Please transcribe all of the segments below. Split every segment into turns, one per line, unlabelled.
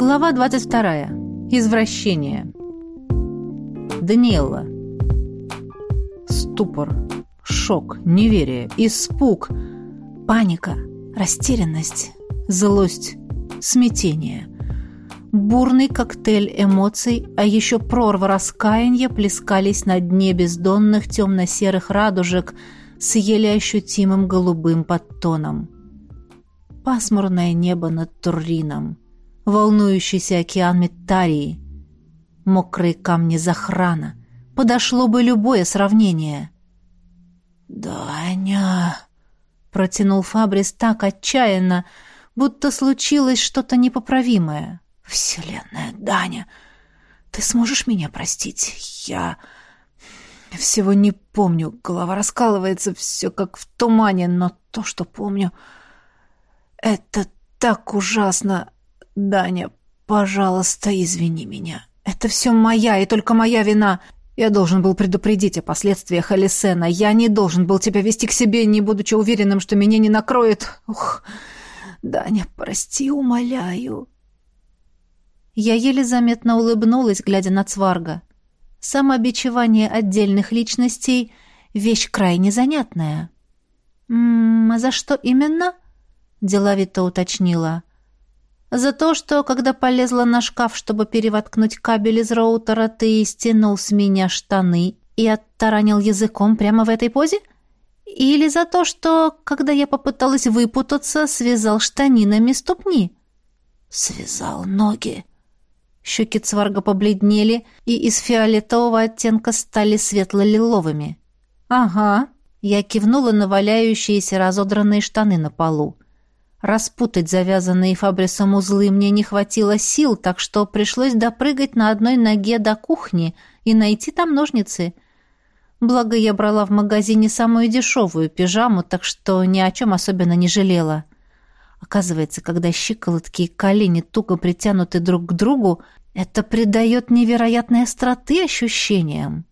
Глава 22. Извращение. Даниэлла. Ступор, шок, неверие, испуг, паника, растерянность, злость, смятение. Бурный коктейль эмоций, а еще прорва раскаяния плескались на дне бездонных темно-серых радужек с еле ощутимым голубым подтоном. Пасмурное небо над Туррином — волнующийся океан Метарии, мокрые камни Захрана. Подошло бы любое сравнение. «Даня!» — протянул Фабрис так отчаянно, будто случилось что-то непоправимое. «Вселенная, Даня, ты сможешь меня простить? Я всего не помню, голова раскалывается, все как в тумане, но то, что помню, это так ужасно. «Даня, пожалуйста, извини меня. Это все моя и только моя вина. Я должен был предупредить о последствиях Алисена. Я не должен был тебя вести к себе, не будучи уверенным, что меня не накроет. Ух, Даня, прости, умоляю». Я еле заметно улыбнулась, глядя на Цварга. Самообичевание отдельных личностей — вещь крайне занятная. «М -м, а за что именно?» — деловито уточнила. За то, что, когда полезла на шкаф, чтобы перевоткнуть кабель из роутера, ты стянул с меня штаны и оттаранил языком прямо в этой позе? Или за то, что, когда я попыталась выпутаться, связал штанинами ступни? Связал ноги. Щеки Цварга побледнели и из фиолетового оттенка стали светло-лиловыми. «Ага», — я кивнула на валяющиеся разодранные штаны на полу. Распутать завязанные Фабрисом узлы мне не хватило сил, так что пришлось допрыгать на одной ноге до кухни и найти там ножницы. Благо, я брала в магазине самую дешевую пижаму, так что ни о чем особенно не жалела. Оказывается, когда щиколотки и колени туго притянуты друг к другу, это придает невероятной остроты ощущениям.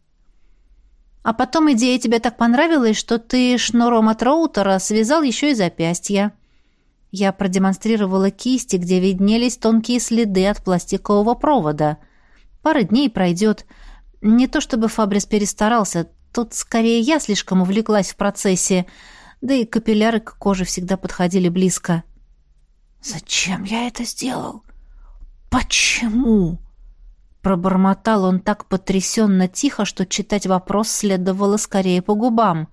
А потом идея тебе так понравилась, что ты шнуром от роутера связал еще и запястья. Я продемонстрировала кисти, где виднелись тонкие следы от пластикового провода. Пара дней пройдет. Не то чтобы Фабрис перестарался, тут скорее я слишком увлеклась в процессе, да и капилляры к коже всегда подходили близко. «Зачем я это сделал? Почему?» Пробормотал он так потрясенно тихо, что читать вопрос следовало скорее по губам.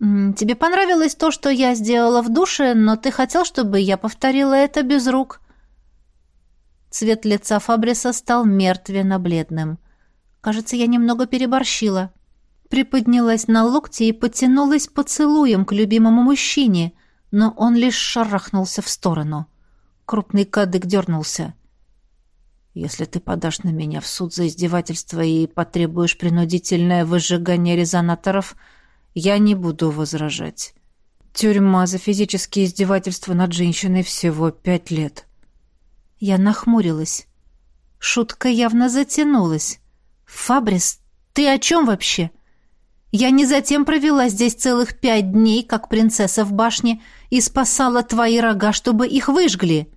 «Тебе понравилось то, что я сделала в душе, но ты хотел, чтобы я повторила это без рук». Цвет лица Фабриса стал мертвенно-бледным. Кажется, я немного переборщила. Приподнялась на локти и потянулась поцелуем к любимому мужчине, но он лишь шарахнулся в сторону. Крупный кадык дернулся. «Если ты подашь на меня в суд за издевательство и потребуешь принудительное выжигание резонаторов», я не буду возражать. Тюрьма за физические издевательства над женщиной всего пять лет. Я нахмурилась. Шутка явно затянулась. «Фабрис, ты о чем вообще? Я не затем провела здесь целых пять дней, как принцесса в башне, и спасала твои рога, чтобы их выжгли».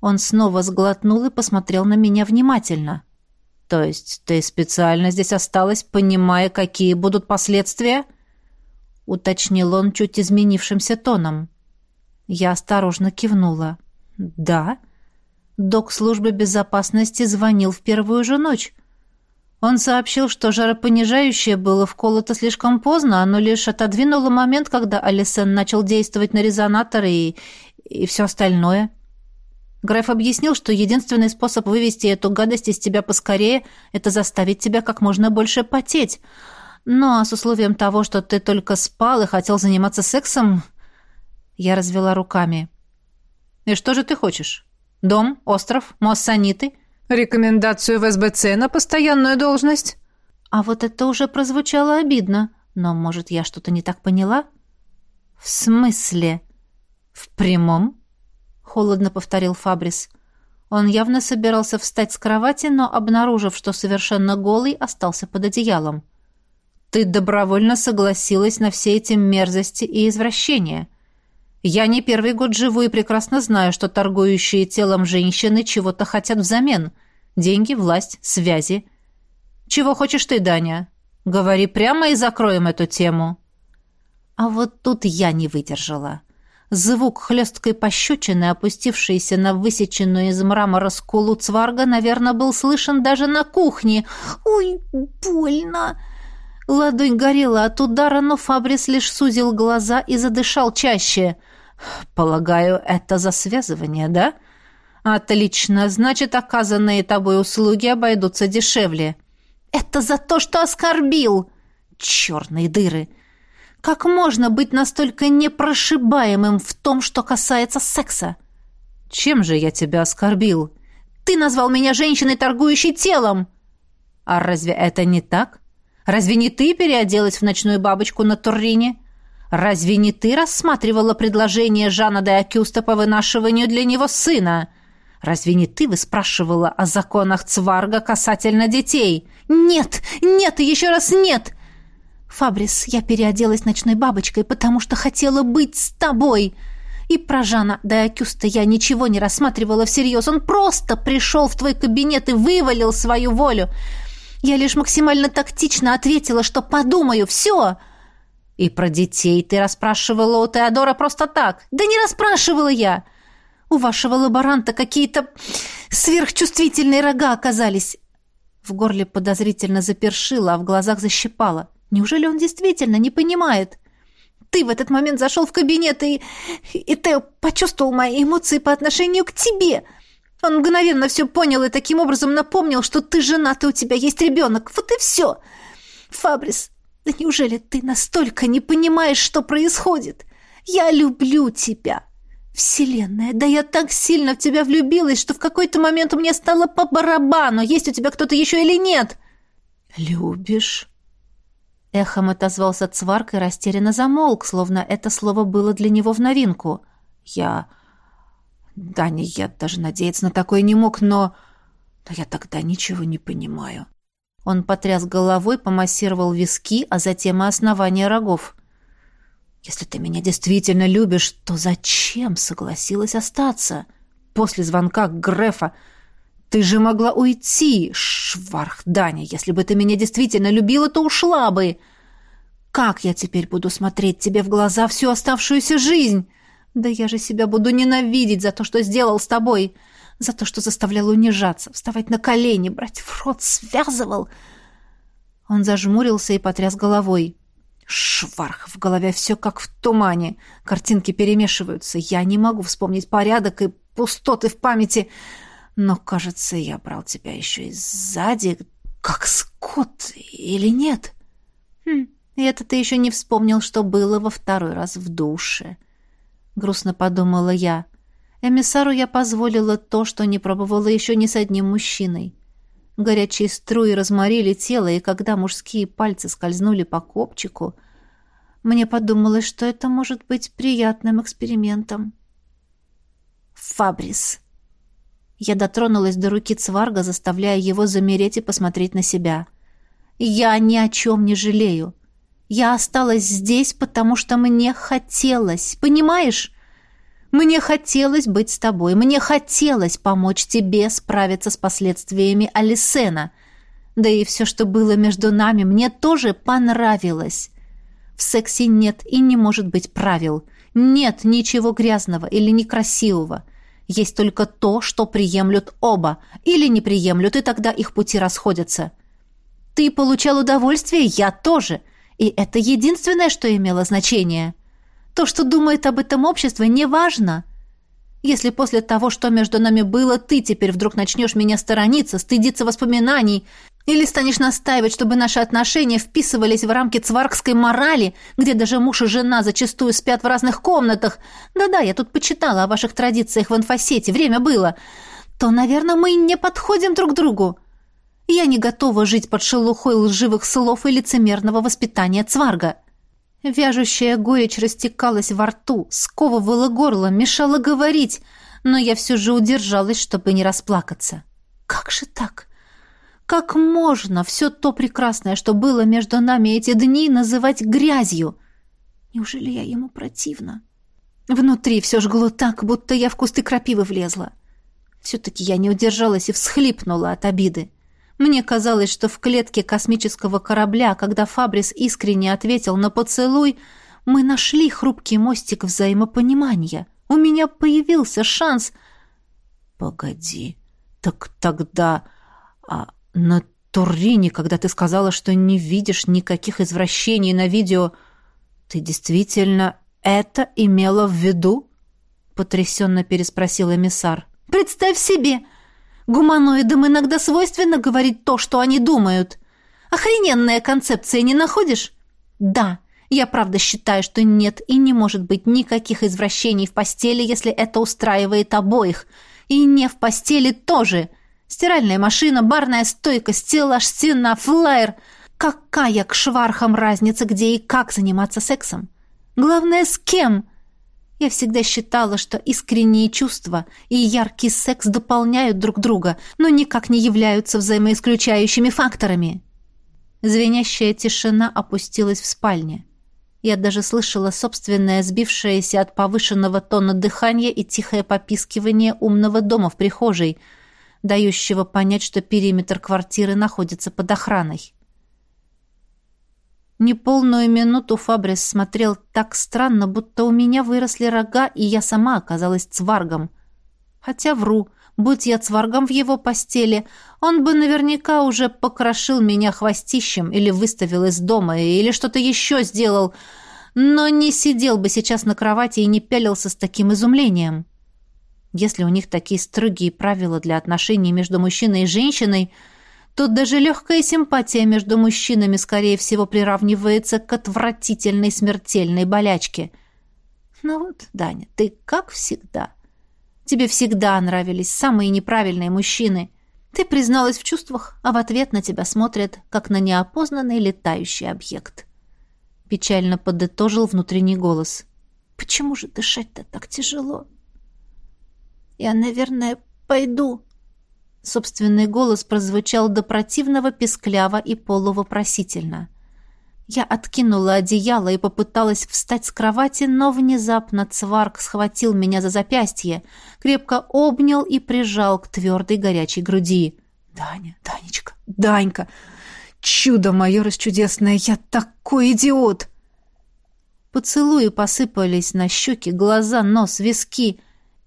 Он снова сглотнул и посмотрел на меня внимательно. То есть ты специально здесь осталась, понимая, какие будут последствия? уточнил он чуть изменившимся тоном. Я осторожно кивнула. Да. Док службы безопасности звонил в первую же ночь. Он сообщил, что жаропонижающее было вколото слишком поздно, оно лишь отодвинуло момент, когда Алисен начал действовать на резонатор и, и все остальное. Греф объяснил, что единственный способ вывести эту гадость из тебя поскорее — это заставить тебя как можно больше потеть. Ну, а с условием того, что ты только спал и хотел заниматься сексом... Я развела руками. «И что же ты хочешь? Дом, остров, моссаниты? Рекомендацию в СБЦ на постоянную должность?» А вот это уже прозвучало обидно. Но, может, я что-то не так поняла? «В смысле? В прямом?» Холодно повторил Фабрис. Он явно собирался встать с кровати, но, обнаружив, что совершенно голый, остался под одеялом. «Ты добровольно согласилась на все эти мерзости и извращения. Я не первый год живу и прекрасно знаю, что торгующие телом женщины чего-то хотят взамен. Деньги, власть, связи. Чего хочешь ты, Даня? Говори прямо и закроем эту тему. А вот тут я не выдержала. Звук хлесткой пощечины, опустившейся на высеченную из мрамора скулу цварга, наверное, был слышен даже на кухне. «Ой, больно!» Ладонь горела от удара, но Фабрис лишь сузил глаза и задышал чаще. «Полагаю, это за связывание, да?» «Отлично. Значит, оказанные тобой услуги обойдутся дешевле». «Это за то, что оскорбил!» «Черные дыры!» Как можно быть настолько непрошибаемым в том, что касается секса? Чем же я тебя оскорбил? Ты назвал меня женщиной, торгующей телом. А разве это не так? Разве не ты переоделась в ночную бабочку на Туррине? Разве не ты рассматривала предложение Жана де Акюста по вынашиванию для него сына? Разве не ты выспрашивала о законах Цварга касательно детей? Нет, нет и еще раз нет! «Фабрис, я переоделась ночной бабочкой, потому что хотела быть с тобой!» И про Жана да Акюста я ничего не рассматривала всерьез. Он просто пришел в твой кабинет и вывалил свою волю. Я лишь максимально тактично ответила, что подумаю, все. И про детей ты расспрашивала у Теодора просто так. Да не расспрашивала я. У вашего лаборанта какие-то сверхчувствительные рога оказались. В горле подозрительно запершило, а в глазах защипало. Неужели он действительно не понимает? Ты в этот момент зашел в кабинет, и, и Тео почувствовал мои эмоции по отношению к тебе. Он мгновенно все понял и таким образом напомнил, что ты женат и у тебя есть ребенок. Вот и все. Фабрис, да неужели ты настолько не понимаешь, что происходит? Я люблю тебя. Вселенная, да я так сильно в тебя влюбилась, что в какой-то момент мне стало по барабану, есть у тебя кто-то еще или нет. Любишь? Эхом отозвался Цварк и растерянно замолк, словно это слово было для него в новинку. «Я... Да, не, я даже надеяться на такое не мог, но... Но я тогда ничего не понимаю». Он потряс головой, помассировал виски, а затем и основание рогов. «Если ты меня действительно любишь, то зачем согласилась остаться? После звонка Грефа ты же могла уйти, шварх Даня. Если бы ты меня действительно любила, то ушла бы. Как я теперь буду смотреть тебе в глаза всю оставшуюся жизнь? Да я же себя буду ненавидеть за то, что сделал с тобой, за то, что заставлял унижаться, вставать на колени, брать в рот, связывал. Он зажмурился и потряс головой. Шварх, в голове все как в тумане. Картинки перемешиваются. Я не могу вспомнить порядок и пустоты в памяти. Но, кажется, я брал тебя еще и сзади, как скот, или нет? Хм, и это ты еще не вспомнил, что было во второй раз в душе. Грустно подумала я. Эмиссару я позволила то, что не пробовала еще ни с одним мужчиной. Горячие струи разморили тело, и когда мужские пальцы скользнули по копчику, мне подумалось, что это может быть приятным экспериментом. «Фабрис!» Я дотронулась до руки Цварга, заставляя его замереть и посмотреть на себя. «Я ни о чем не жалею. Я осталась здесь, потому что мне хотелось, понимаешь? Мне хотелось быть с тобой, мне хотелось помочь тебе справиться с последствиями Алисена. Да и все, что было между нами, мне тоже понравилось. В сексе нет и не может быть правил. Нет ничего грязного или некрасивого». Есть только то, что приемлют оба, или не приемлют, и тогда их пути расходятся. Ты получал удовольствие, я тоже, и это единственное, что имело значение. То, что думает об этом общество, не важно. Если после того, что между нами было, ты теперь вдруг начнешь меня сторониться, стыдиться воспоминаний, или станешь настаивать, чтобы наши отношения вписывались в рамки цваркской морали, где даже муж и жена зачастую спят в разных комнатах. Да-да, я тут почитала о ваших традициях в инфосете, время было. То, наверное, мы не подходим друг другу. Я не готова жить под шелухой лживых слов и лицемерного воспитания цварга. Вяжущая горечь растекалась во рту, сковывала горло, мешала говорить, но я все же удержалась, чтобы не расплакаться. Как же так? Как можно все то прекрасное, что было между нами эти дни, называть грязью? Неужели я ему противна? Внутри все жгло так, будто я в кусты крапивы влезла. Все-таки я не удержалась и всхлипнула от обиды. Мне казалось, что в клетке космического корабля, когда Фабрис искренне ответил на поцелуй, мы нашли хрупкий мостик взаимопонимания. У меня появился шанс... Погоди, так тогда... А на Туррине, когда ты сказала, что не видишь никаких извращений на видео, ты действительно это имела в виду? Потрясенно переспросил эмиссар. Представь себе! Гуманоидам иногда свойственно говорить то, что они думают. Охрененная концепция, не находишь? Да, я правда считаю, что нет и не может быть никаких извращений в постели, если это устраивает обоих. И не в постели тоже. Стиральная машина, барная стойка, стеллаж, стена, флайер. Какая к швархам разница, где и как заниматься сексом? Главное, с кем? Я всегда считала, что искренние чувства и яркий секс дополняют друг друга, но никак не являются взаимоисключающими факторами. Звенящая тишина опустилась в спальне. Я даже слышала собственное сбившееся от повышенного тона дыхание и тихое попискивание умного дома в прихожей, дающего понять, что периметр квартиры находится под охраной. Неполную минуту Фабрис смотрел так странно, будто у меня выросли рога, и я сама оказалась цваргом. Хотя вру, будь я цваргом в его постели, он бы наверняка уже покрошил меня хвостищем или выставил из дома, или что-то еще сделал, но не сидел бы сейчас на кровати и не пялился с таким изумлением. Если у них такие строгие правила для отношений между мужчиной и женщиной, то даже легкая симпатия между мужчинами, скорее всего, приравнивается к отвратительной смертельной болячке. Ну вот, Даня, ты как всегда. Тебе всегда нравились самые неправильные мужчины. Ты призналась в чувствах, а в ответ на тебя смотрят, как на неопознанный летающий объект. Печально подытожил внутренний голос. Почему же дышать-то так тяжело? Я, наверное, пойду. Собственный голос прозвучал до противного пескляво и полувопросительно. Я откинула одеяло и попыталась встать с кровати, но внезапно Цварк схватил меня за запястье, крепко обнял и прижал к твердой горячей груди. «Даня, Данечка, Данька, чудо мое расчудесное, я такой идиот!» Поцелуи посыпались на щеки, глаза, нос, виски.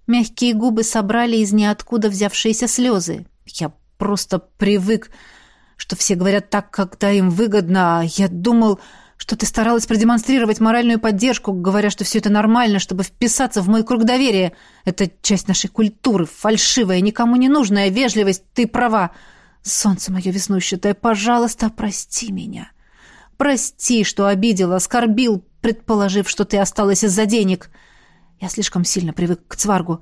Мягкие губы собрали из ниоткуда взявшиеся слезы. Я просто привык, что все говорят так, когда им выгодно, а я думал, что ты старалась продемонстрировать моральную поддержку, говоря, что все это нормально, чтобы вписаться в мой круг доверия. Это часть нашей культуры, фальшивая, никому не нужная вежливость, ты права. Солнце мое веснущатое, пожалуйста, прости меня. Прости, что обидел, оскорбил, предположив, что ты осталась из-за денег. Я слишком сильно привык к цваргу.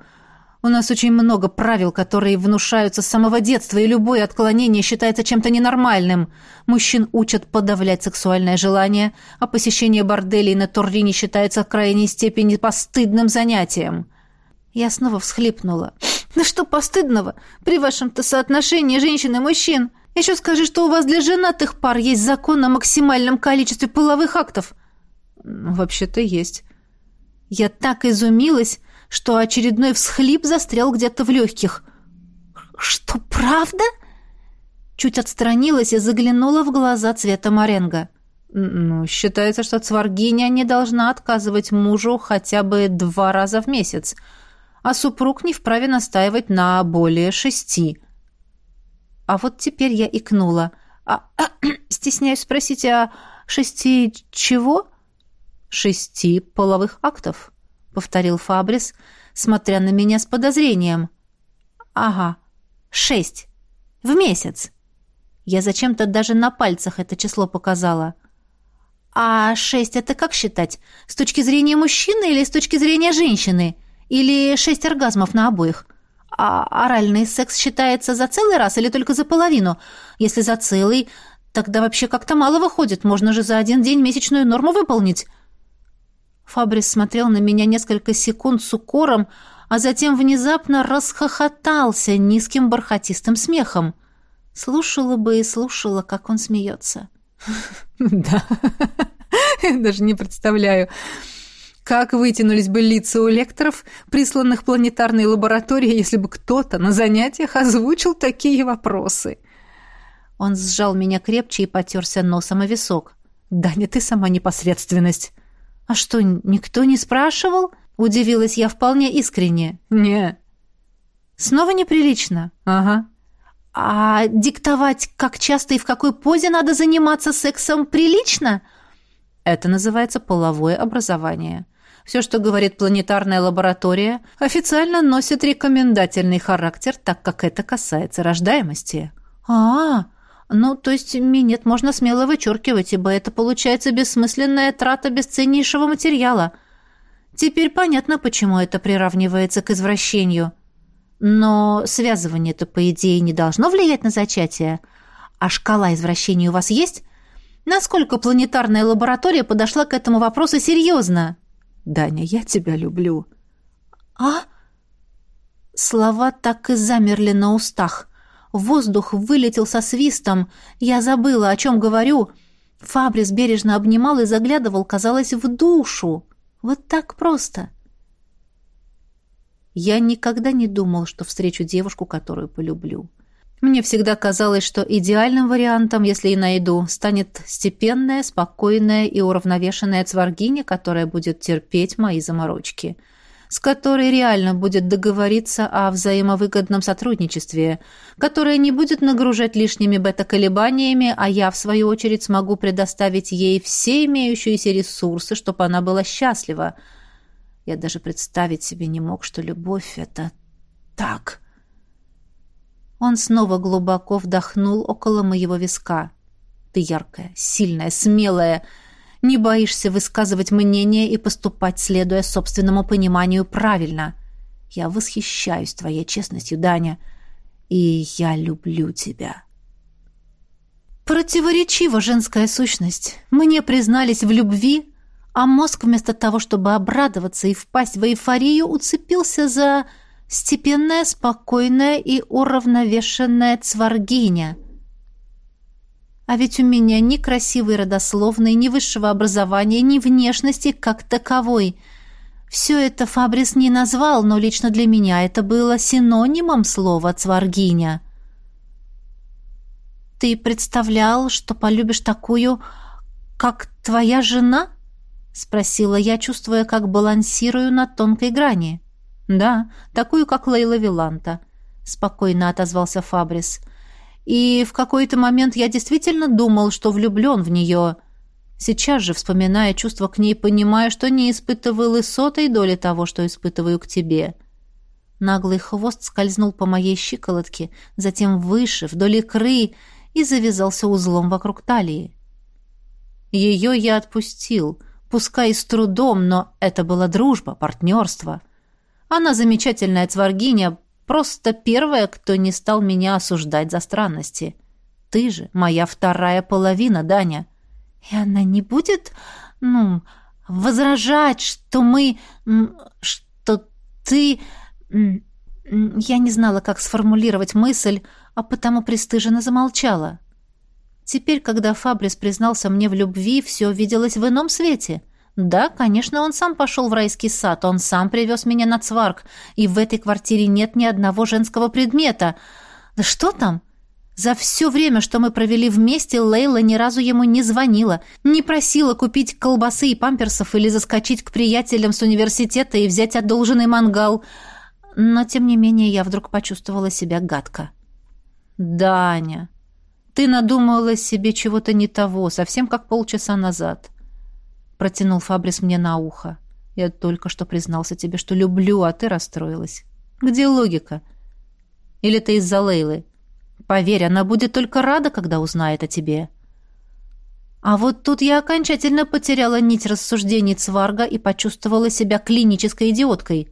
У нас очень много правил, которые внушаются с самого детства, и любое отклонение считается чем-то ненормальным. Мужчин учат подавлять сексуальное желание, а посещение борделей на Туррине считается в крайней степени постыдным занятием. Я снова всхлипнула. «Да что постыдного? При вашем-то соотношении женщин и мужчин. Еще скажи, что у вас для женатых пар есть закон о максимальном количестве половых актов». «Вообще-то есть». Я так изумилась, что очередной всхлип застрял где-то в легких. «Что, правда?» Чуть отстранилась и заглянула в глаза цвета моренго. «Ну, считается, что цваргиня не должна отказывать мужу хотя бы два раза в месяц, а супруг не вправе настаивать на более шести». А вот теперь я икнула. «А, а стесняюсь спросить, а шести чего?» «Шести половых актов», — повторил Фабрис, смотря на меня с подозрением. «Ага, шесть. В месяц». Я зачем-то даже на пальцах это число показала. «А шесть — это как считать? С точки зрения мужчины или с точки зрения женщины? Или шесть оргазмов на обоих?» А оральный секс считается за целый раз или только за половину? Если за целый, тогда вообще как-то мало выходит. Можно же за один день месячную норму выполнить. Фабрис смотрел на меня несколько секунд с укором, а затем внезапно расхохотался низким бархатистым смехом. Слушала бы и слушала, как он смеется.
Да, даже не представляю.
Как вытянулись бы лица у лекторов, присланных планетарной лаборатории, если бы кто-то на занятиях озвучил такие вопросы? Он сжал меня крепче и потерся носом о висок. «Даня, ты сама непосредственность». «А что, никто не спрашивал?» Удивилась я вполне искренне.
«Не».
«Снова неприлично?»
«Ага».
«А диктовать, как часто и в какой позе надо заниматься сексом, прилично?»
Это называется половое образование. Все, что говорит планетарная лаборатория, официально носит рекомендательный характер, так как это касается рождаемости.
А, -а, ну, то есть минет можно смело вычеркивать, ибо это получается бессмысленная трата бесценнейшего материала. Теперь понятно, почему это приравнивается к извращению. Но связывание-то, по идее, не должно влиять на зачатие. А шкала извращений у вас есть? Насколько планетарная лаборатория подошла к этому вопросу серьезно?
Даня, я тебя люблю.
А? Слова так и замерли на устах. Воздух вылетел со свистом. Я забыла, о чем говорю. Фабрис бережно обнимал и заглядывал, казалось, в душу. Вот так просто. Я никогда не думал, что встречу девушку, которую полюблю. Мне всегда казалось, что идеальным вариантом, если и найду, станет степенная, спокойная и уравновешенная цваргиня, которая будет терпеть мои заморочки, с которой реально будет договориться о взаимовыгодном сотрудничестве, которая не будет нагружать лишними бета-колебаниями, а я, в свою очередь, смогу предоставить ей все имеющиеся ресурсы, чтобы она была счастлива. Я даже представить себе не мог, что любовь — это так — он снова глубоко вдохнул около моего виска. «Ты яркая, сильная, смелая. Не боишься высказывать мнение и поступать, следуя собственному пониманию, правильно. Я восхищаюсь твоей честностью, Даня, и я люблю тебя». Противоречива женская сущность. Мне признались в любви, а мозг вместо того, чтобы обрадоваться и впасть в эйфорию, уцепился за степенная, спокойная и уравновешенная цваргиня. А ведь у меня ни красивой родословной, ни высшего образования, ни внешности как таковой. Все это Фабрис не назвал, но лично для меня это было синонимом слова «цваргиня». «Ты представлял, что полюбишь такую, как твоя жена?» — спросила я, чувствуя, как балансирую на тонкой грани. «Да, такую, как Лейла Виланта», — спокойно отозвался Фабрис. «И в какой-то момент я действительно думал, что влюблен в нее. Сейчас же, вспоминая чувства к ней, понимаю, что не испытывал и сотой доли того, что испытываю к тебе». Наглый хвост скользнул по моей щиколотке, затем выше, вдоль икры, и завязался узлом вокруг талии. Ее я отпустил, пускай с трудом, но это была дружба, партнерство. Она замечательная цваргиня, просто первая, кто не стал меня осуждать за странности. Ты же моя вторая половина, Даня. И она не будет, ну, возражать, что мы... что ты... Я не знала, как сформулировать мысль, а потому пристыженно замолчала. Теперь, когда Фабрис признался мне в любви, все виделось в ином свете — да, конечно, он сам пошел в райский сад, он сам привез меня на цварк, и в этой квартире нет ни одного женского предмета. Да что там? За все время, что мы провели вместе, Лейла ни разу ему не звонила, не просила купить колбасы и памперсов или заскочить к приятелям с университета и взять одолженный мангал. Но, тем не менее, я вдруг почувствовала себя гадко. «Даня, ты надумала себе чего-то не того, совсем как полчаса назад» протянул Фабрис мне на ухо. Я только что признался тебе, что люблю, а ты расстроилась. Где логика? Или ты из-за Лейлы? Поверь, она будет только рада, когда узнает о тебе. А вот тут я окончательно потеряла нить рассуждений Цварга и почувствовала себя клинической идиоткой.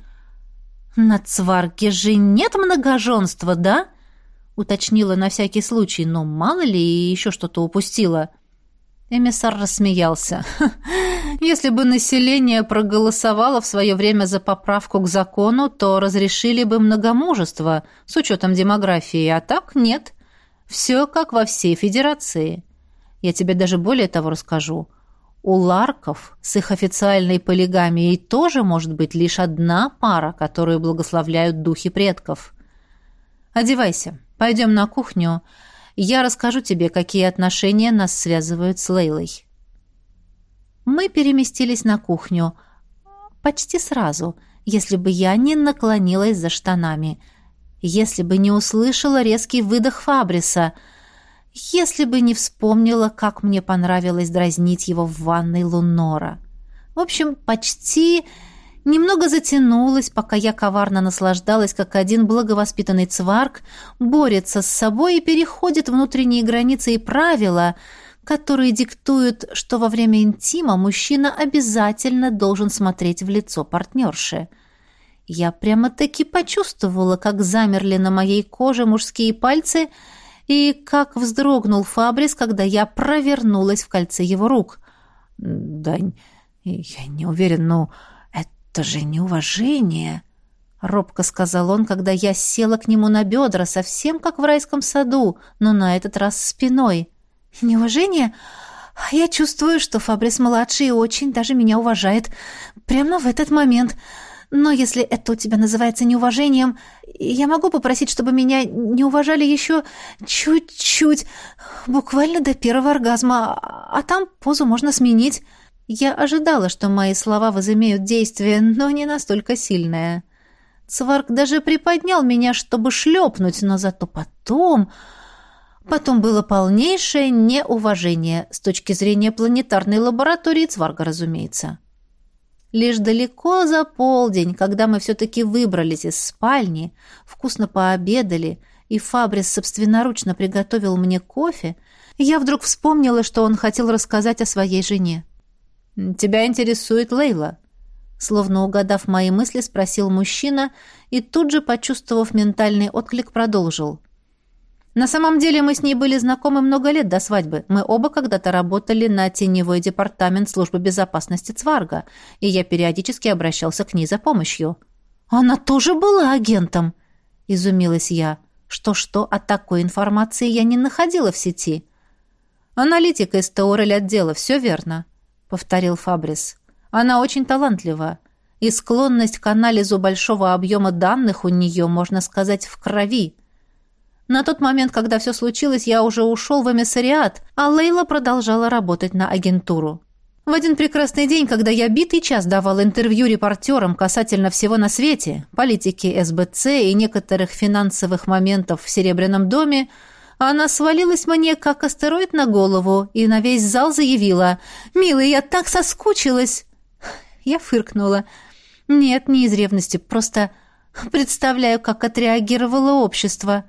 На Цварге же нет многоженства, да? Уточнила на всякий случай, но мало ли еще что-то упустила. Эмиссар рассмеялся. Если бы население проголосовало в свое время за поправку к закону, то разрешили бы многомужество с учетом демографии, а так нет. Все как во всей федерации. Я тебе даже более того расскажу.
у ларков с их официальной полигамией тоже может быть лишь одна пара, которую благословляют духи предков. Одевайся, пойдем на кухню. Я расскажу тебе, какие отношения нас связывают с Лейлой. Мы переместились на кухню. Почти сразу, если бы я не наклонилась за штанами. Если бы не услышала резкий выдох Фабриса — если бы не вспомнила, как мне понравилось дразнить его в ванной Лунора. В общем, почти немного затянулась, пока я коварно наслаждалась, как один благовоспитанный цварк борется с собой и переходит внутренние границы и правила, которые диктуют, что во время интима мужчина обязательно должен смотреть в лицо партнерши. Я прямо-таки почувствовала, как замерли на моей коже мужские пальцы — и как вздрогнул Фабрис, когда я провернулась в кольце его рук. «Да я не уверен, но это же неуважение!» Робко сказал он, когда я села к нему на бедра, совсем как в райском саду, но на этот раз спиной. «Неуважение?» Я чувствую, что Фабрис-младший очень даже меня уважает. Прямо в этот момент. Но если это у тебя называется неуважением, я могу попросить, чтобы меня не уважали еще чуть-чуть, буквально до первого оргазма, а там позу можно сменить. Я ожидала, что мои слова возымеют действие, но не настолько сильное. Цварк даже приподнял меня, чтобы шлепнуть, но зато потом... Потом было полнейшее неуважение с точки зрения планетарной лаборатории Цварга, разумеется. Лишь далеко за полдень, когда мы все-таки выбрались из спальни, вкусно пообедали, и Фабрис собственноручно приготовил мне кофе, я вдруг вспомнила, что он хотел рассказать о своей жене. «Тебя интересует Лейла?» Словно угадав мои мысли, спросил мужчина и тут же, почувствовав ментальный отклик, продолжил. На самом деле мы с ней были знакомы много лет до свадьбы. Мы оба когда-то работали на теневой департамент службы безопасности Цварга, и я периодически обращался к ней за помощью. «Она тоже была агентом?» — изумилась я. Что-что, а такой информации я не находила в сети. «Аналитика из Теорель отдела, все верно», — повторил Фабрис. «Она очень талантлива, и склонность к анализу большого объема данных у нее, можно сказать, в крови». На тот момент, когда все случилось, я уже ушел в эмиссариат, а Лейла продолжала работать на агентуру. В один прекрасный день, когда я битый час давал интервью репортерам касательно всего на свете, политики СБЦ и некоторых финансовых моментов в Серебряном доме, она свалилась мне, как астероид на голову, и на весь зал заявила «Милый, я так соскучилась!» Я фыркнула. «Нет, не из ревности, просто представляю, как отреагировало общество».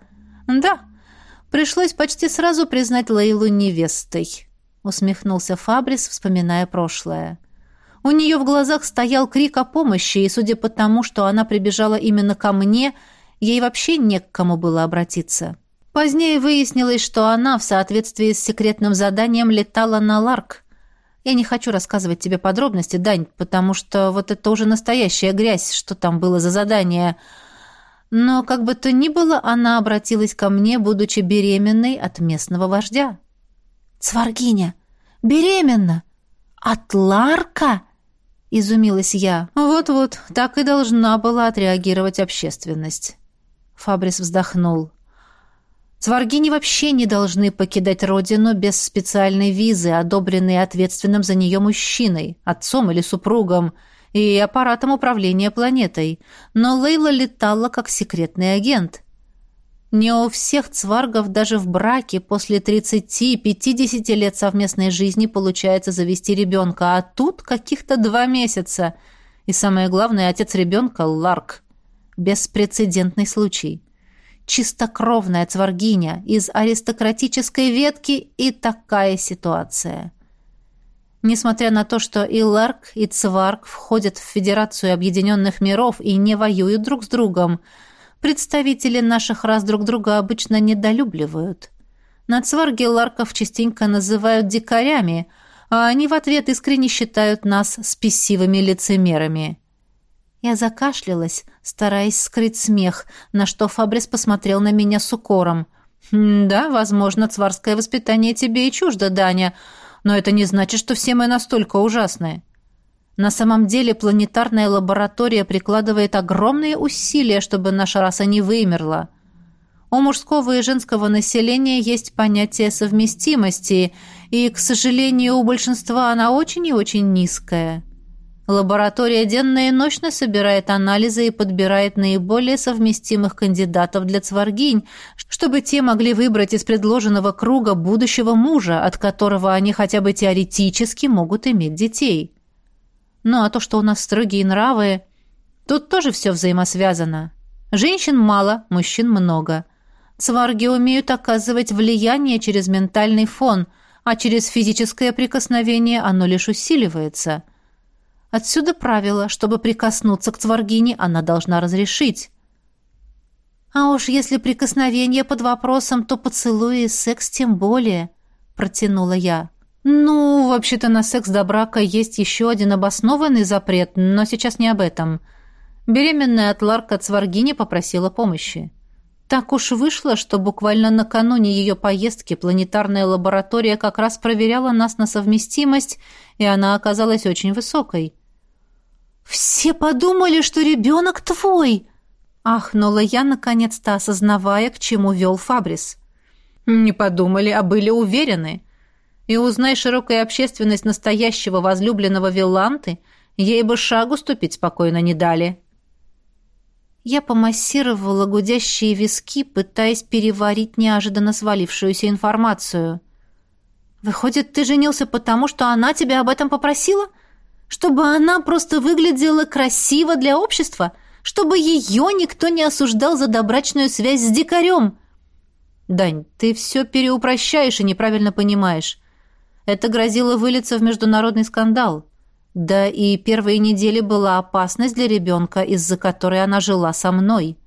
«Да, пришлось почти сразу признать Лейлу невестой», — усмехнулся Фабрис, вспоминая прошлое. У нее в глазах стоял крик о помощи, и, судя по тому, что она прибежала именно ко мне, ей вообще не к кому было обратиться. Позднее выяснилось, что она в соответствии с секретным заданием летала на Ларк. Я не хочу рассказывать тебе подробности, Дань, потому что вот это уже настоящая грязь, что там было за задание — но, как бы то ни было, она обратилась ко мне, будучи беременной от местного вождя. «Цваргиня! Беременна! От Ларка?» — изумилась я. «Вот-вот, так и должна была отреагировать общественность». Фабрис вздохнул. «Цваргини вообще не должны покидать родину без специальной визы, одобренной ответственным за нее мужчиной, отцом или супругом, и аппаратом управления планетой, но Лейла летала как секретный агент. Не у всех цваргов даже в браке после 30-50 лет совместной жизни получается завести ребенка, а тут каких-то два месяца. И самое главное, отец ребенка — Ларк. Беспрецедентный случай. Чистокровная цваргиня из аристократической ветки и такая ситуация. Несмотря на то, что и Ларк, и Цварк входят в Федерацию Объединенных Миров и не воюют друг с другом, представители наших рас друг друга обычно недолюбливают. На Цварге Ларков частенько называют дикарями, а они в ответ искренне считают нас спесивыми лицемерами. Я закашлялась, стараясь скрыть смех, на что Фабрис посмотрел на меня с укором. «Да, возможно, цварское воспитание тебе и чуждо, Даня, Но это не значит, что все мы настолько ужасны. На самом деле планетарная лаборатория прикладывает огромные усилия, чтобы наша раса не вымерла. У мужского и женского населения есть понятие совместимости, и, к сожалению, у большинства она очень и очень низкая. Лаборатория денно и ночно собирает анализы и подбирает наиболее совместимых кандидатов для цваргинь, чтобы те могли выбрать из предложенного круга будущего мужа, от которого они хотя бы теоретически могут иметь детей. Ну а то, что у нас строгие нравы, тут тоже все взаимосвязано. Женщин мало, мужчин много. Цварги умеют оказывать влияние через ментальный фон, а через физическое прикосновение оно лишь усиливается – Отсюда правило, чтобы прикоснуться к цваргине, она должна разрешить. А уж если прикосновение под вопросом, то поцелуи и секс тем более, протянула я. Ну, вообще-то на секс до брака есть еще один обоснованный запрет, но сейчас не об этом. Беременная от Ларка Цваргини попросила помощи. Так уж вышло, что буквально накануне ее поездки планетарная лаборатория как раз проверяла нас на совместимость, и она оказалась очень высокой. «Все подумали, что ребенок твой!» Ахнула я, наконец-то осознавая, к чему вел Фабрис. «Не подумали, а были уверены. И узнай широкая общественность настоящего возлюбленного Вилланты, ей бы шагу ступить спокойно не дали». Я помассировала гудящие виски, пытаясь переварить неожиданно свалившуюся информацию. «Выходит, ты женился потому, что она тебя об этом попросила? Чтобы она просто выглядела красиво для общества? Чтобы ее никто не осуждал за добрачную связь с дикарем?» «Дань, ты все переупрощаешь и неправильно понимаешь. Это грозило вылиться в международный скандал. Да и первые недели была опасность для ребенка, из-за которой она жила со мной.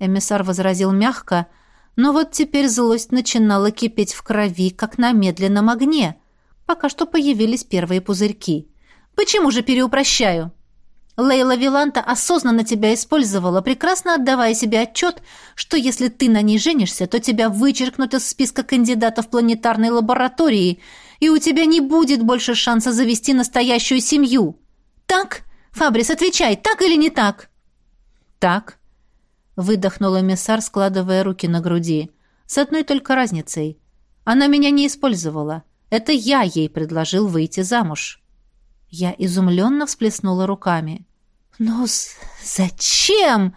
Эмиссар возразил мягко, но вот теперь злость начинала кипеть в крови, как на медленном огне. Пока что появились первые пузырьки. «Почему же переупрощаю?» Лейла Виланта осознанно тебя использовала, прекрасно отдавая себе отчет, что если ты на ней женишься, то тебя вычеркнут из списка кандидатов планетарной лаборатории, и у тебя не будет больше шанса завести настоящую семью. Так? Фабрис, отвечай, так или не так? Так, выдохнул эмиссар, складывая руки на груди. С одной только разницей. Она меня не использовала. Это я ей предложил выйти замуж. Я изумленно всплеснула руками. «Ну, зачем?»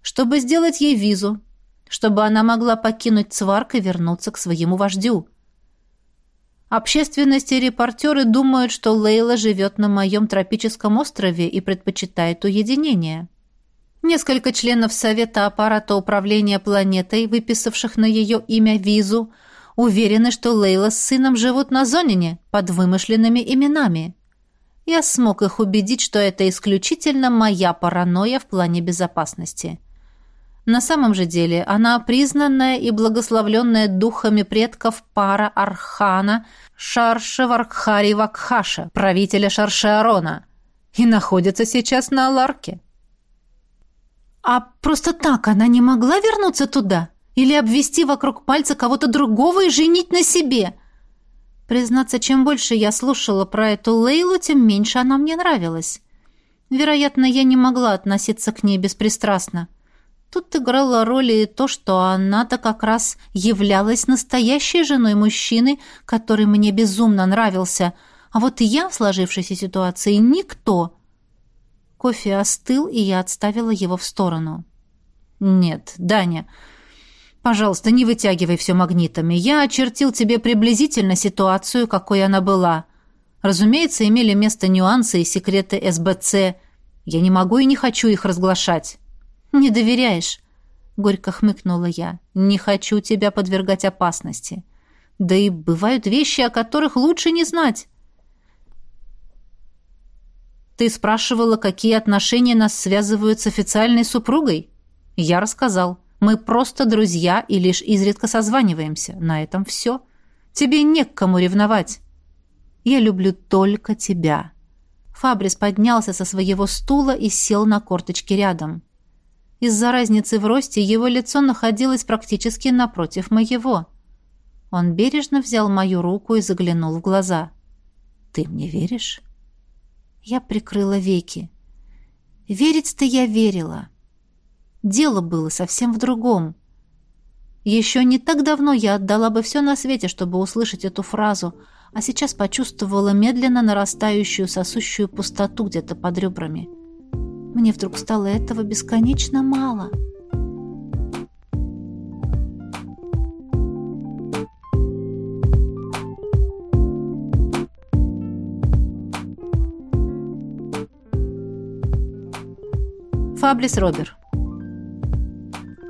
«Чтобы сделать ей визу, чтобы она могла покинуть Цварк и вернуться к своему вождю. Общественность и репортеры думают, что Лейла живет на моем тропическом острове и предпочитает уединение. Несколько членов Совета аппарата управления планетой, выписавших на ее имя визу, уверены, что Лейла с сыном живут на Зонине под вымышленными именами. Я смог их убедить, что это исключительно моя паранойя в плане безопасности. На самом же деле она признанная и благословленная духами предков пара Архана Шарша Варкхари Вакхаша, правителя Шаршеарона, и находится сейчас на Аларке. А просто так она не могла вернуться туда? Или обвести вокруг пальца кого-то другого и женить на себе? Признаться, чем больше я слушала про эту Лейлу, тем меньше она мне нравилась. Вероятно, я не могла относиться к ней беспристрастно. Тут играла роль и то, что она-то как раз являлась настоящей женой мужчины, который мне безумно нравился, а вот я в сложившейся ситуации никто. Кофе остыл, и я отставила его в сторону. «Нет, Даня, пожалуйста, не вытягивай все магнитами. Я очертил тебе приблизительно ситуацию, какой она была. Разумеется, имели место нюансы и секреты СБЦ. Я не могу и не хочу их разглашать». «Не доверяешь?» — горько хмыкнула я. «Не хочу тебя подвергать опасности. Да и бывают вещи, о которых лучше не знать». «Ты спрашивала, какие отношения нас связывают с официальной супругой?» «Я рассказал. Мы просто друзья и лишь изредка созваниваемся. На этом все. Тебе не к кому ревновать. Я люблю только тебя». Фабрис поднялся со своего стула и сел на корточки рядом. Из-за разницы в росте его лицо находилось практически напротив моего. Он бережно взял мою руку и заглянул в глаза. «Ты мне веришь?» Я прикрыла веки. Верить-то я верила. Дело было совсем в другом. Еще не так давно я отдала бы все на свете, чтобы услышать эту фразу, а сейчас почувствовала медленно нарастающую сосущую пустоту где-то под ребрами. Мне вдруг стало этого бесконечно мало. — Фаблис Робер.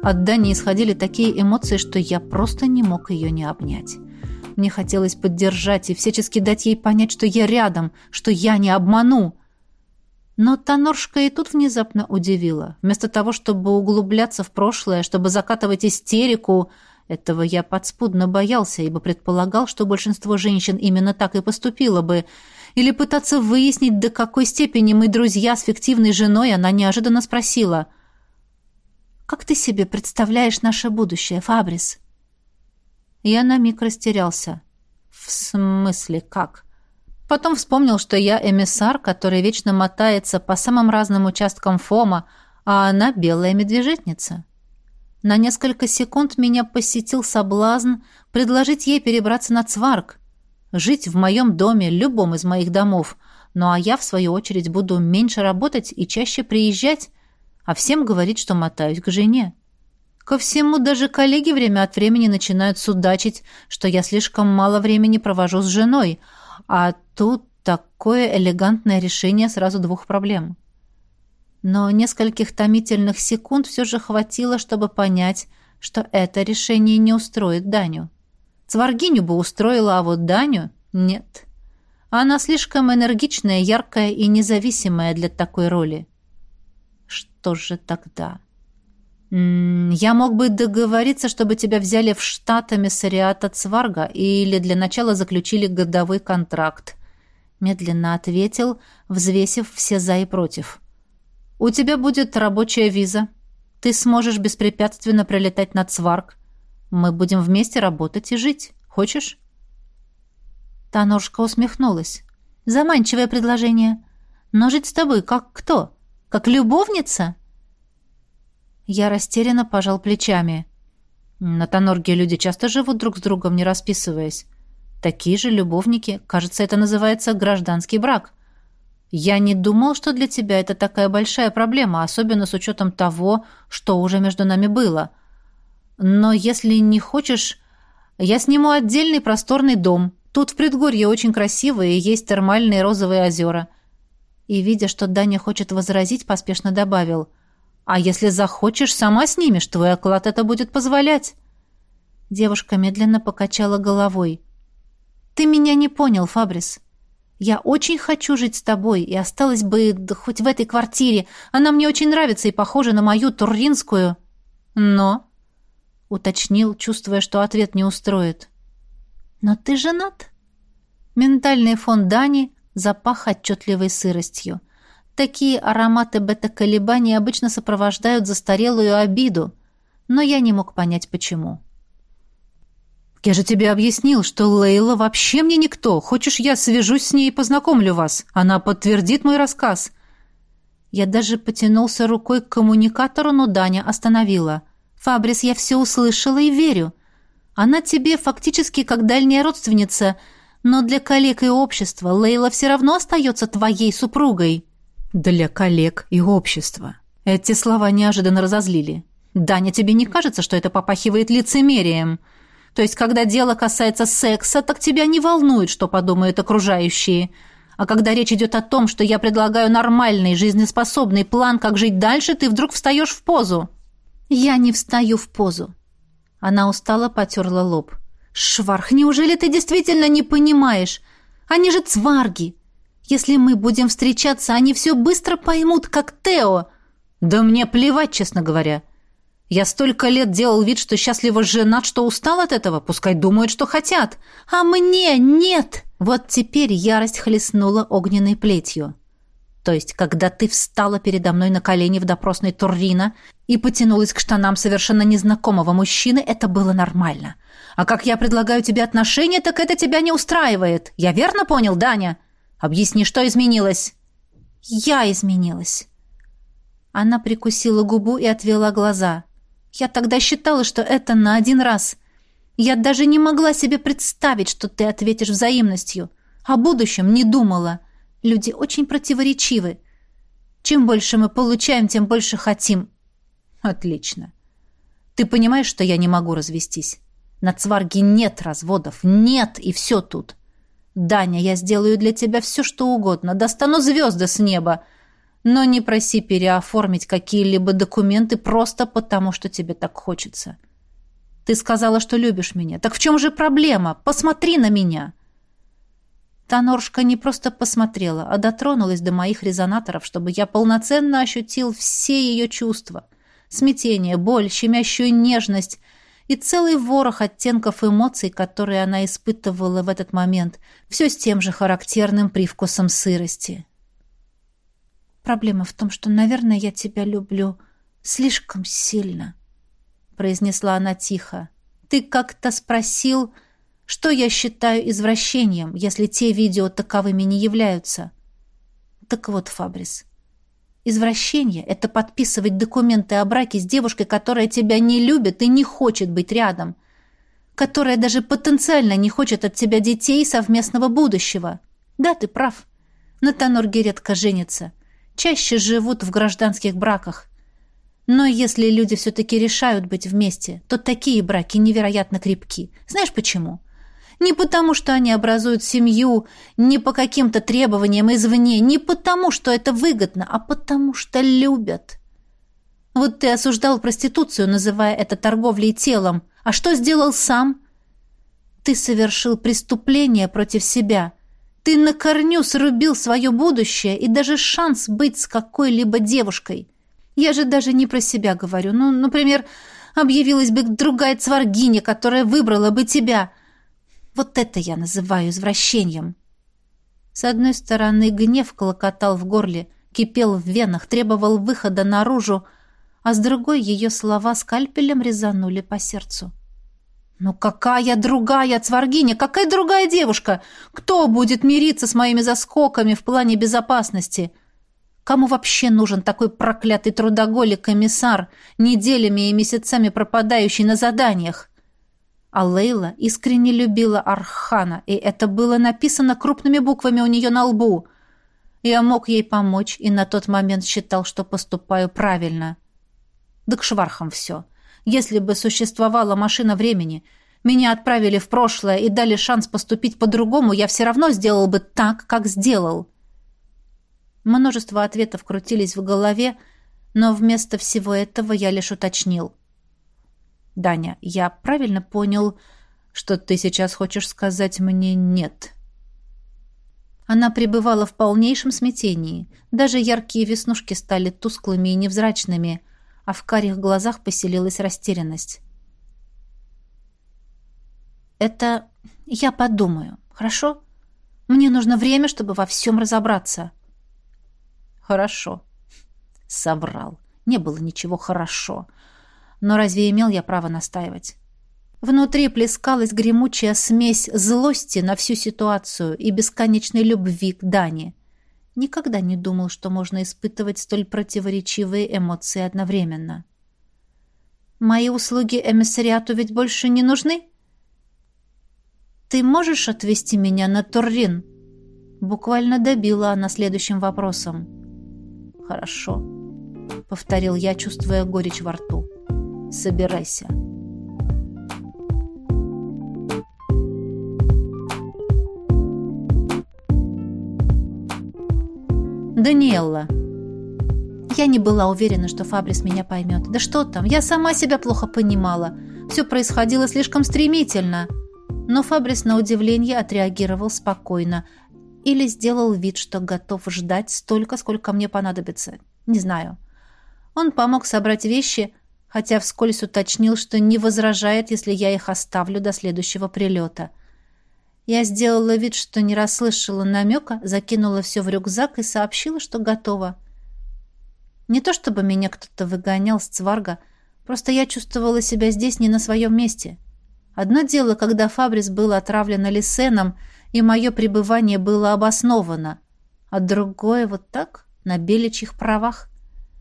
От Дани исходили такие эмоции, что я просто не мог ее не обнять. Мне хотелось поддержать и всячески дать ей понять, что я рядом, что я не обману. Но Таноршка и тут внезапно удивила. Вместо того, чтобы углубляться в прошлое, чтобы закатывать истерику, этого я подспудно боялся, ибо предполагал, что большинство женщин именно так и поступило бы — или пытаться выяснить, до какой степени мы друзья с фиктивной женой, она неожиданно спросила. «Как ты себе представляешь наше будущее, Фабрис?» Я на миг растерялся. «В смысле, как?» Потом вспомнил, что я эмиссар, который вечно мотается по самым разным участкам Фома, а она белая медвежатница. На несколько секунд меня посетил соблазн предложить ей перебраться на Цварк, жить в моем доме, любом из моих домов, ну а я, в свою очередь, буду меньше работать и чаще приезжать, а всем говорить, что мотаюсь к жене. Ко всему, даже коллеги время от времени начинают судачить, что я слишком мало времени провожу с женой, а тут такое элегантное решение сразу двух проблем. Но нескольких томительных секунд все же хватило, чтобы понять, что это решение не устроит Даню. Цваргиню бы устроила, а вот Даню — нет. Она слишком энергичная, яркая и независимая для такой роли. Что же тогда? Я мог бы договориться, чтобы тебя взяли в штат эмиссариата Цварга или для начала заключили годовой контракт. Медленно ответил, взвесив все за и против. У тебя будет рабочая виза. Ты сможешь беспрепятственно прилетать на Цварг. Мы будем вместе работать и жить. Хочешь?» Таношка усмехнулась. «Заманчивое предложение. Но жить с тобой как кто? Как любовница?» Я растерянно пожал плечами. На Тонорге люди часто живут друг с другом, не расписываясь. Такие же любовники. Кажется, это называется гражданский брак. Я не думал, что для тебя это такая большая проблема, особенно с учетом того, что уже между нами было. Но если не хочешь, я сниму отдельный просторный дом. Тут в предгорье очень красиво и есть термальные розовые озера. И, видя, что Даня хочет возразить, поспешно добавил. А если захочешь, сама снимешь, твой оклад это будет позволять. Девушка медленно покачала головой. Ты меня не понял, Фабрис. Я очень хочу жить с тобой и осталась бы да, хоть в этой квартире. Она мне очень нравится и похожа на мою турринскую. Но — уточнил, чувствуя, что ответ не устроит. «Но ты женат?» Ментальный фон Дани запах отчетливой сыростью. Такие ароматы бета-колебаний обычно сопровождают застарелую обиду, но я не мог понять, почему. «Я же тебе объяснил, что Лейла вообще мне никто. Хочешь, я свяжусь с ней и познакомлю вас? Она подтвердит мой рассказ». Я даже потянулся рукой к коммуникатору, но Даня остановила. Фабрис, я все услышала и верю. Она тебе фактически как дальняя родственница, но для коллег и общества Лейла все равно остается твоей супругой». «Для коллег и общества». Эти слова неожиданно разозлили. «Даня, тебе не кажется, что это попахивает лицемерием? То есть, когда дело касается секса, так тебя не волнует, что подумают окружающие. А когда речь идет о том, что я предлагаю нормальный, жизнеспособный план, как жить дальше, ты вдруг встаешь в позу». Я не встаю в позу. Она устало потерла лоб. Шварх, неужели ты действительно не понимаешь? Они же цварги. Если мы будем встречаться, они все быстро поймут, как Тео. Да мне плевать, честно говоря. Я столько лет делал вид, что счастливо женат, что устал от этого. Пускай думают, что хотят. А мне нет. Вот теперь ярость хлестнула огненной плетью.
То есть, когда ты встала передо мной на колени в допросной Туррина и потянулась к штанам совершенно незнакомого мужчины, это было нормально. А как я предлагаю тебе отношения, так это тебя не устраивает. Я верно понял, Даня? Объясни, что изменилось?» «Я изменилась». Она прикусила губу и отвела глаза. «Я тогда считала, что это на один раз. Я даже не могла себе представить, что ты ответишь взаимностью. О будущем не думала. Люди очень противоречивы. Чем больше мы получаем, тем больше хотим. Отлично. Ты понимаешь, что я не могу развестись? На Цварге нет разводов. Нет, и все тут. Даня, я сделаю для тебя все, что угодно. Достану звезды с неба. Но не проси переоформить какие-либо документы просто потому, что тебе так хочется. Ты сказала, что любишь меня. Так в чем же проблема? Посмотри на меня. Таноршка не просто посмотрела, а дотронулась до моих резонаторов, чтобы я полноценно ощутил все ее чувства. Смятение, боль, щемящую нежность и целый ворох оттенков эмоций, которые она испытывала в этот момент, все с тем же характерным привкусом сырости. «Проблема в том, что, наверное, я тебя люблю слишком сильно», — произнесла она тихо. «Ты как-то спросил...» Что я считаю извращением, если те видео таковыми не являются? Так вот, Фабрис, извращение — это подписывать документы о браке с девушкой, которая тебя не любит и не хочет быть рядом, которая даже потенциально не хочет от тебя детей и совместного будущего. Да, ты прав. На Танорге редко женятся. Чаще живут в гражданских браках. Но если люди все-таки решают быть вместе, то такие браки невероятно крепки. Знаешь почему? Не потому, что они образуют семью, не по каким-то требованиям извне, не потому, что это выгодно, а потому, что любят. Вот ты осуждал проституцию, называя это торговлей телом. А что сделал сам? Ты совершил преступление против себя. Ты на корню срубил свое будущее и даже шанс быть с какой-либо девушкой. Я же даже не про себя говорю. Ну, например, объявилась бы другая цваргиня, которая выбрала бы тебя – вот это я называю извращением. С одной стороны, гнев колокотал в горле, кипел в венах, требовал выхода наружу, а с другой ее слова скальпелем резанули по сердцу. «Ну какая другая цваргиня? Какая другая девушка? Кто будет мириться с моими заскоками в плане безопасности? Кому вообще нужен такой проклятый трудоголик-комиссар, неделями и месяцами пропадающий на заданиях? А Лейла искренне любила Архана, и это было написано крупными буквами у нее на лбу. Я мог ей помочь и на тот момент считал, что поступаю правильно. Да к швархам все. Если бы существовала машина времени, меня отправили в прошлое и дали шанс поступить по-другому, я все равно сделал бы так, как сделал. Множество ответов крутились в голове, но вместо всего этого я лишь уточнил. Даня, я правильно понял, что ты сейчас хочешь сказать мне «нет»?» Она пребывала в полнейшем смятении. Даже яркие веснушки стали тусклыми и невзрачными, а в карих глазах поселилась растерянность. «Это я подумаю, хорошо? Мне нужно время, чтобы во всем разобраться». «Хорошо», — соврал. Не было ничего «хорошо». Но разве имел я право настаивать? Внутри плескалась гремучая смесь злости на всю ситуацию и бесконечной любви к Дане. Никогда не думал, что можно испытывать столь противоречивые эмоции одновременно. «Мои услуги эмиссариату ведь больше не нужны?» «Ты можешь отвезти меня на Туррин?» Буквально добила она следующим вопросом. «Хорошо», — повторил я, чувствуя горечь во рту. Собирайся. Даниэлла. Я не была уверена, что Фабрис меня поймет. Да что там, я сама себя плохо понимала. Все происходило слишком стремительно. Но Фабрис, на удивление, отреагировал спокойно. Или сделал вид, что готов ждать столько, сколько мне понадобится. Не знаю. Он помог собрать вещи, хотя вскользь уточнил, что не возражает, если я их оставлю до следующего прилета. Я сделала вид, что не расслышала намека, закинула все в рюкзак и сообщила, что готова. Не то чтобы меня кто-то выгонял с цварга, просто я чувствовала себя здесь не на своем месте. Одно дело, когда Фабрис был отравлен Алисеном, и мое пребывание было обосновано, а другое вот так, на беличьих правах.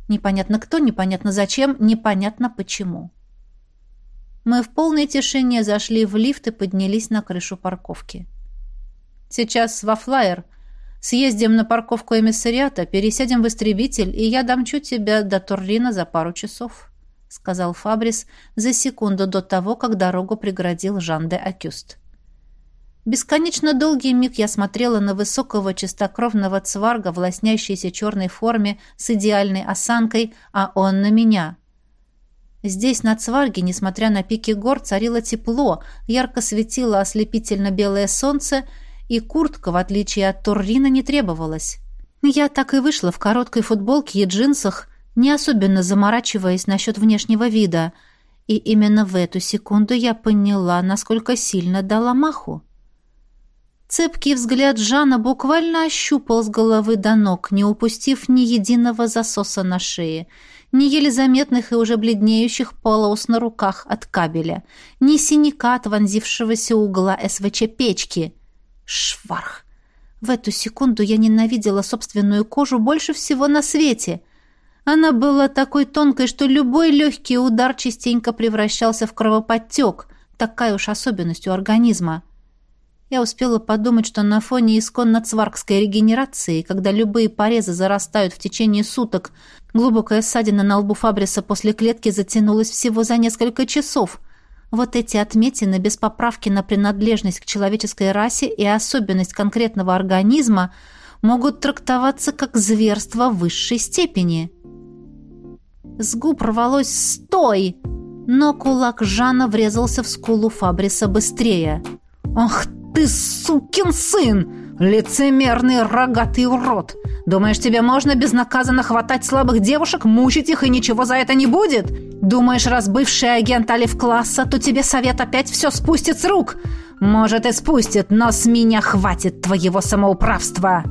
Непонятно кто, непонятно зачем, непонятно почему. Мы в полной тишине зашли в лифт и поднялись на крышу парковки. «Сейчас во флайер. Съездим на парковку эмиссариата, пересядем в истребитель, и я домчу тебя до Турлина за пару часов», — сказал Фабрис за секунду до того, как дорогу преградил Жан де Акюст. Бесконечно долгий миг я смотрела на высокого чистокровного цварга в лоснящейся черной форме с идеальной осанкой, а он на меня — Здесь, на Цварге, несмотря на пики гор, царило тепло, ярко светило ослепительно белое солнце, и куртка, в отличие от Туррина, не требовалась. Я так и вышла в короткой футболке и джинсах, не особенно заморачиваясь насчет внешнего вида, и именно в эту секунду я поняла, насколько сильно дала маху. Цепкий взгляд Жана буквально ощупал с головы до ног, не упустив ни единого засоса на шее — ни еле заметных и уже бледнеющих полос на руках от кабеля, ни синяка от вонзившегося угла СВЧ-печки. Шварх! В эту секунду я ненавидела собственную кожу больше всего на свете. Она была такой тонкой, что любой легкий удар частенько превращался в кровоподтек, такая уж особенность у организма. Я успела подумать, что на фоне исконно цваркской регенерации, когда любые порезы зарастают в течение суток, глубокая ссадина на лбу Фабриса после клетки затянулась всего за несколько часов. Вот эти отметины без поправки на принадлежность к человеческой расе и особенность конкретного организма могут трактоваться как зверство высшей степени. С губ рвалось «Стой!», но кулак Жана врезался в скулу Фабриса быстрее. «Ах ты, сукин сын! Лицемерный рогатый урод! Думаешь, тебе можно безнаказанно хватать слабых девушек, мучить их, и ничего за это не будет? Думаешь, раз бывший агент Алиф-класса, то тебе совет опять все спустит с рук? Может, и спустит, но с меня хватит твоего самоуправства!»